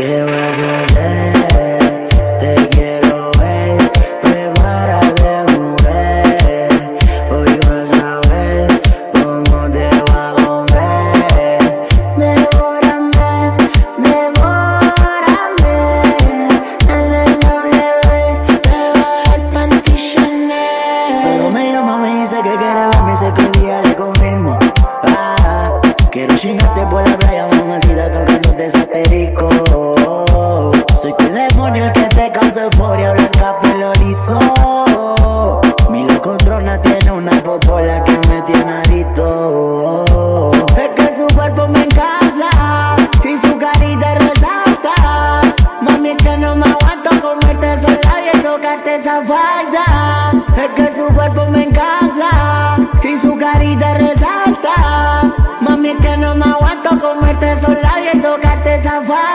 ¿Qué vas a hacer? Te quiero ver, prepárate mujer. Hoy vas a ver cómo te va a comer. Devórame, devórame. En el W te va el panty Chanel. Solo me llama, me dice que quiere verme, sé que hoy día le quiero chingarte por la playa, mamacita, tocándote ese asterisco. Soy tu demonio el que te causa euforia, blanca pelo liso. Mi locotrona tiene una popola que me tiene adicto. Es que su cuerpo me encanta y su carita resalta. Mami, es que no me aguanto comerte esos labios y tocarte esa falda. Es que su cuerpo me encanta resalta.